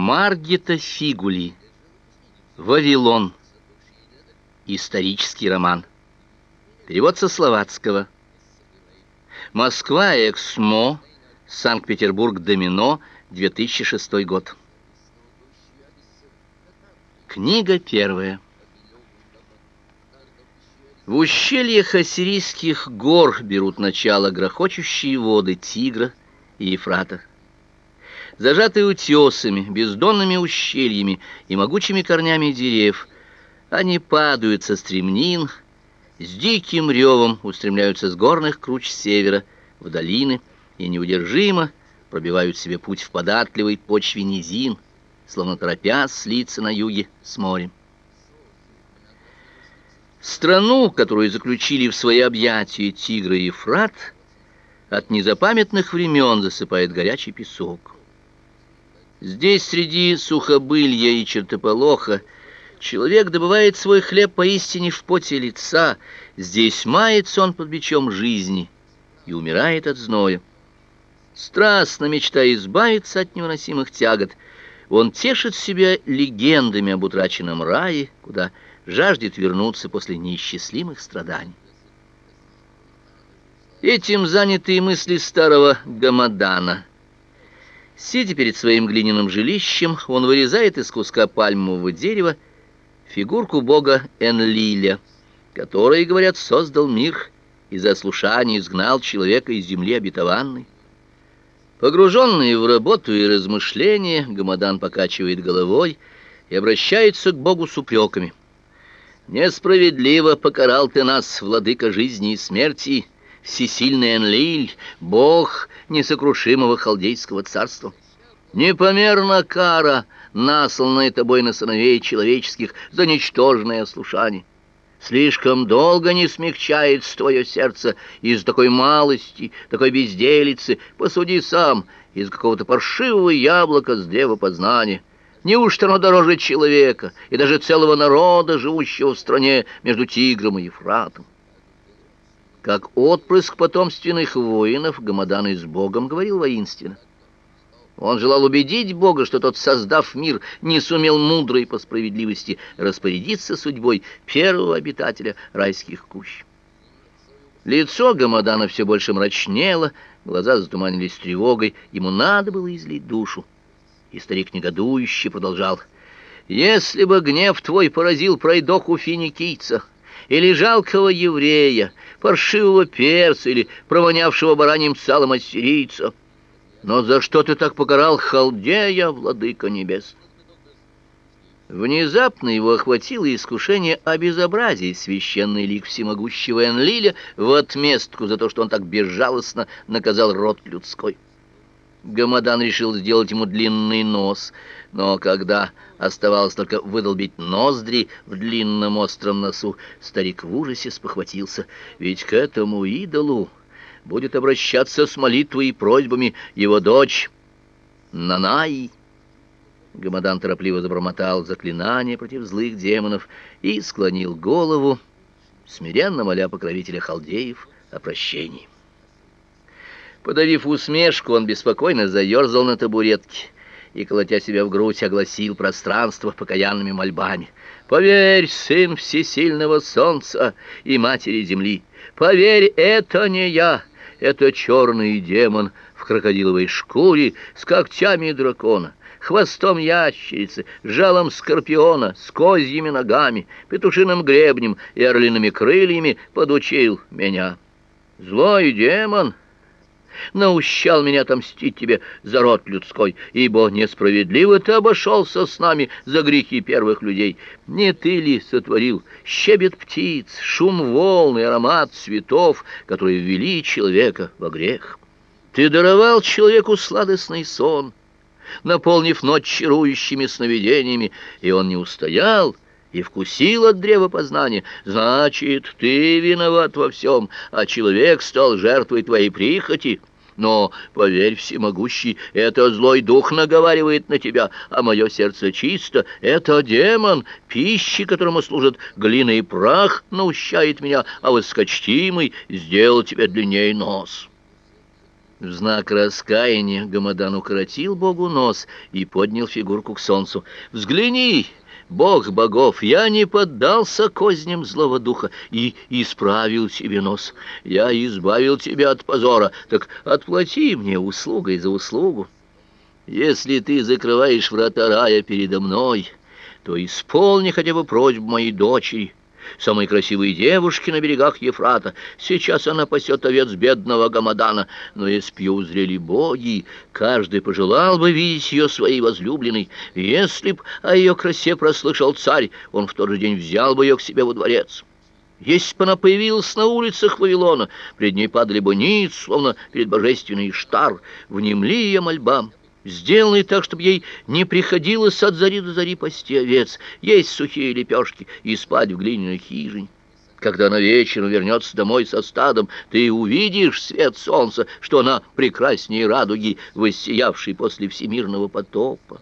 Маргита Фигули. Вавилон. Исторический роман. Перевод со словацкого. Москва, Эксмо, Санкт-Петербург, Домино, 2006 год. Книга первая. В ущельях ассирийских гор берут начало грохочущие воды Тигра и Ефрата зажатые утесами, бездонными ущельями и могучими корнями деревьев, они падают со стремнин, с диким ревом устремляются с горных круч севера в долины и неудержимо пробивают себе путь в податливой почве низин, словно торопясь слиться на юге с морем. Страну, которую заключили в свои объятия Тигр и Ефрат, от незапамятных времен засыпает горячий песок. Здесь среди сухобылья и чертополоха человек добывает свой хлеб поистине в поте лица, здесь мается он под бичом жизни и умирает от зноя. Страстно мечтая избавиться от невыносимых тягот, он тешит себя легендами об утраченном рае, куда жаждет вернуться после неисчислимых страданий. Этим заняты и мысли старого Гамадана — Сидя перед своим глиняным жилищем, он вырезает из куска пальмового дерева фигурку бога Энлиля, который, говорят, создал мир и за слушание изгнал человека из земли обетованной. Погруженный в работу и размышления, Гамадан покачивает головой и обращается к Богу с упреками. «Несправедливо покарал ты нас, владыка жизни и смерти, всесильный Энлиль, бог несокрушимого халдейского царства. Непомерна кара, насланная тобой на сыновей человеческих за ничтожное ослушание. Слишком долго не смягчается твое сердце из такой малости, такой безделицы. Посуди сам, из какого-то паршивого яблока с древа познания. Неужто оно дороже человека и даже целого народа, живущего в стране между Тигром и Ефратом? Как отпрыск потомственных воинов, Гамадан и с Богом говорил воинственно. Он желал убедить Бога, что тот, создав мир, не сумел мудро и по справедливости распорядиться судьбой первого обитателя райских кущ. Лицо Гамадана все больше мрачнело, глаза затуманились тревогой, ему надо было излить душу. И старик негодующе продолжал. «Если бы гнев твой поразил пройдоху финикийца, или жалкого еврея, паршивого перца или провонявшего бараньим салом ассирийца. Но за что ты так покарал халдея, владыка небес? Внезапно его охватило искушение обезобразить священный лик всемогущего Энлиля в отместку за то, что он так безжалостно наказал род людской. Гамадан решил сделать ему длинный нос, но когда оставалось только выдолбить ноздри в длинном остром носу, старик в ужасе спохватился, ведь к этому идолу будет обращаться с молитвой и просьбами его дочь Нанай. Гамадан торопливо забормотал заклинание против злых демонов и склонил голову, смиренно моля покровителя халдеев о прощении. Подавив усмешку, он беспокойно заерзал на табуретке и, колотя себя в грудь, огласил пространство покаянными мольбами. «Поверь, сын всесильного солнца и матери земли, поверь, это не я, это черный демон в крокодиловой шкуре с когтями дракона» хвостом ящерицы, жалом скорпиона, с козьими ногами, петушиным гребнем и орлиными крыльями подучил меня. Злой демон, наущал меня отомстить тебе за род людской, ибо несправедливо ты обошелся с нами за грехи первых людей. Не ты ли сотворил щебет птиц, шум волн и аромат цветов, которые ввели человека во грех? Ты даровал человеку сладостный сон, наполнив ночь чарующими сновидениями, и он не устоял, — и вкусил от древа познания, значит, ты виноват во всем, а человек стал жертвой твоей прихоти. Но, поверь, всемогущий, это злой дух наговаривает на тебя, а мое сердце чисто. Это демон, пищи, которому служат глина и прах, наущает меня, а воскочтимый сделал тебе длинней нос». В знак раскаяния Гамадан укоротил Богу нос и поднял фигурку к солнцу. «Взгляни, Бог богов, я не поддался козням злого духа и исправил тебе нос. Я избавил тебя от позора, так отплати мне услугой за услугу. Если ты закрываешь врата рая передо мной, то исполни хотя бы просьбу моей дочери» самой красивой девушки на берегах Ефрата. Сейчас она пасет овец бедного Гамадана, но если б ее узрели боги, каждый пожелал бы видеть ее своей возлюбленной. Если б о ее красе прослышал царь, он в тот же день взял бы ее к себе во дворец. Если бы она появилась на улицах Вавилона, пред ней падали бы ниц, словно перед божественной Штар, внемли ее мольбам. Сделай так, чтобы ей не приходилось от зари до зари пасти овец, есть сухие лепешки и спать в глиняной хижине. Когда она вечером вернется домой со стадом, ты увидишь свет солнца, что она прекраснее радуги, воссиявшей после всемирного потопа.